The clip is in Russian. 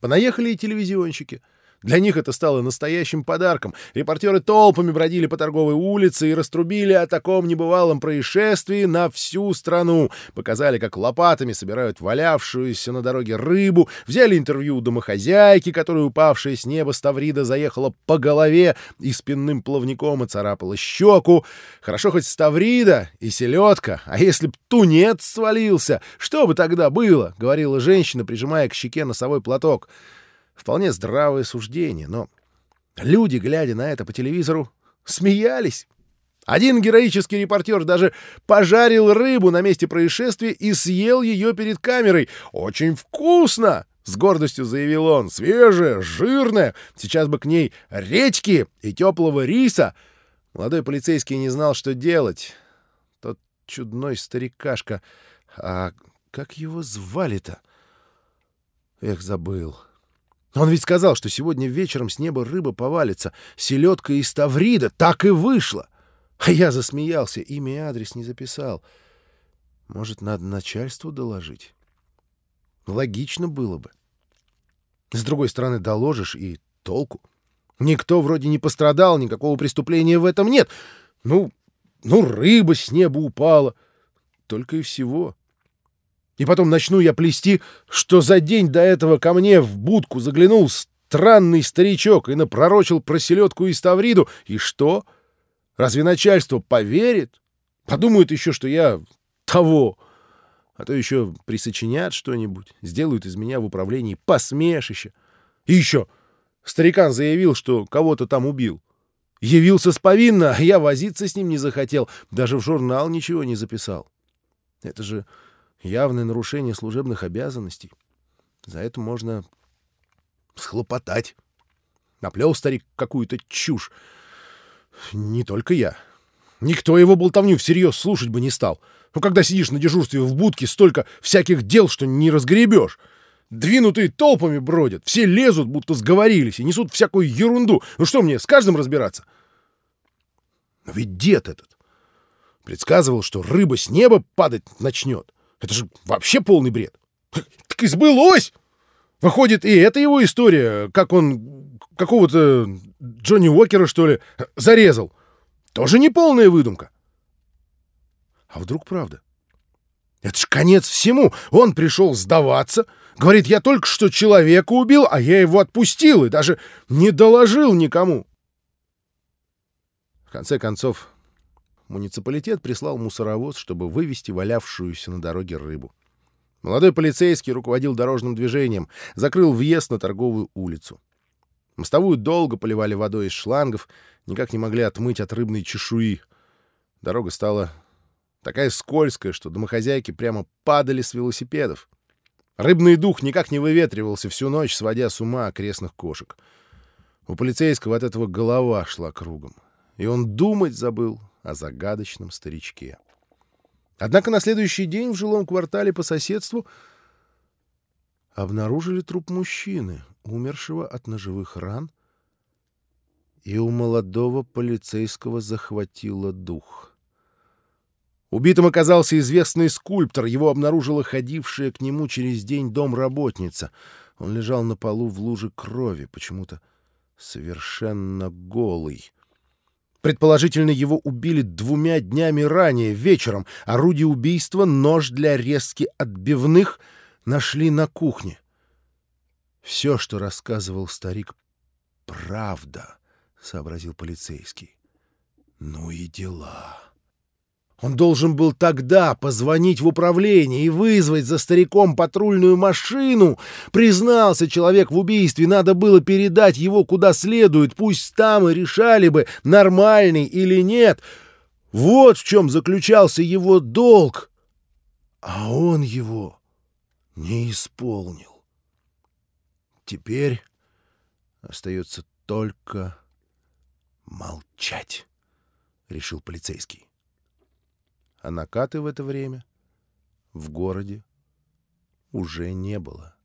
Понаехали и телевизионщики — для них это стало настоящим подарком. Репортеры толпами бродили по торговой улице и раструбили о таком небывалом происшествии на всю страну. Показали, как лопатами собирают валявшуюся на дороге рыбу, взяли интервью у домохозяйки, которая, упавшая с неба Ставрида, заехала по голове и спинным плавником и царапала щеку. Хорошо хоть Ставрида и селедка, а если б тунец свалился, что бы тогда было, — говорила женщина, прижимая к щеке носовой платок. Вполне здравое суждение, но люди, глядя на это по телевизору, смеялись. Один героический репортер даже пожарил рыбу на месте происшествия и съел ее перед камерой. «Очень вкусно!» — с гордостью заявил он. «Свежая, жирная. Сейчас бы к ней редьки и теплого риса». Молодой полицейский не знал, что делать. Тот чудной старикашка. А как его звали-то? Эх, забыл. Он ведь сказал, что сегодня вечером с неба рыба повалится, селедка из Таврида. Так и вышло. А я засмеялся, имя и адрес не записал. Может, надо начальству доложить? Логично было бы. С другой стороны, доложишь и толку. Никто вроде не пострадал, никакого преступления в этом нет. Ну, ну, рыба с неба упала. Только и всего. И потом начну я плести, что за день до этого ко мне в будку заглянул странный старичок и напророчил про селедку и ставриду. И что? Разве начальство поверит? Подумают еще, что я того. А то еще присочинят что-нибудь, сделают из меня в управлении посмешище. И еще старикан заявил, что кого-то там убил. Явился с повинно, а я возиться с ним не захотел, даже в журнал ничего не записал. Это же явное нарушение служебных обязанностей. За это можно схлопотать. Наплел старик какую-то чушь. Не только я. Никто его болтовню всерьез слушать бы не стал. Ну, когда сидишь на дежурстве в будке, столько всяких дел, что не разгребешь. Двинутые толпами бродят, все лезут, будто сговорились, и несут всякую ерунду. Ну что мне, с каждым разбираться? Но ведь дед этот предсказывал, что рыба с неба падать начнет. Это же вообще полный бред. Так и сбылось! Выходит, и это его история, как он какого-то Джонни Уокера, что ли, зарезал. Тоже не полная выдумка. А вдруг правда? Это ж конец всему. Он пришел сдаваться. Говорит, я только что человека убил, а я его отпустил и даже не доложил никому. В конце концов, муниципалитет прислал мусоровоз, чтобы вывести валявшуюся на дороге рыбу. Молодой полицейский руководил дорожным движением, закрыл въезд на торговую улицу. Мостовую долго поливали водой из шлангов, никак не могли отмыть от рыбной чешуи. Дорога стала такая скользкая, что домохозяйки прямо падали с велосипедов. Рыбный дух никак не выветривался всю ночь, сводя с ума окрестных кошек. У полицейского от этого голова шла кругом. И он думать забыл о загадочном старичке. Однако на следующий день в жилом квартале по соседству обнаружили труп мужчины, умершего от ножевых ран, и у молодого полицейского захватило дух. Убитым оказался известный скульптор, его обнаружила ходившая к нему через день домработница. Он лежал на полу в луже крови, почему-то совершенно голый. Предположительно, его убили двумя днями ранее, вечером. Орудие убийства, нож для резки отбивных, нашли на кухне. Все, что рассказывал старик, правда, — сообразил полицейский. Ну и дела. Он должен был тогда позвонить в управление и вызвать за стариком патрульную машину. Признался человек в убийстве, надо было передать его куда следует, пусть там и решали бы, нормальный или нет. Вот в чем заключался его долг. А он его не исполнил. Теперь остается только молчать, — решил полицейский а накаты в это время в городе уже не было.